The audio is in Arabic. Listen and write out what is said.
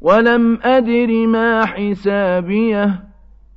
وَلَمْ أَدْرِ مَا حِسَابِيَهْ